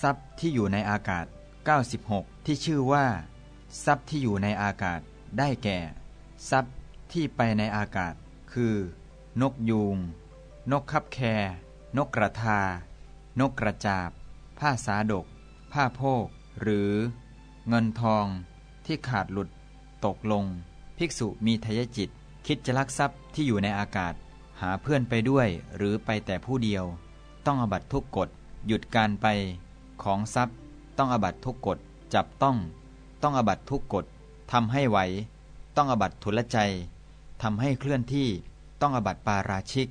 ทรัพย์ที่อยู่ในอากาศ 96 ที่ชื่อว่า ทรัพย์ที่อยู่ในอากาศ ได้แก่ ทรัพย์ที่ไปในอากาศ คือ นกยูง นกคับแค นกกระทา นกกระจาบ ผ้าสาดก ผ้าโพก หรือ เงินทองที่ขาดหลุด ตกลง ภิกษุมีทยจิต คิดจะลักทรัพย์ที่อยู่ในอากาศ หาเพื่อนไปด้วยหรือไปแต่ผู้เดียว ต้องอบัตทุกกฎหยุดการไป ของทรัพย์ ต้องอบัตทุกกฎจับต้อง ต้องอบัตทุกกฎทำให้ไหว ต้องอบัตทุลใจทำให้เคลื่อนที่ ต้องอบัตปาราชิก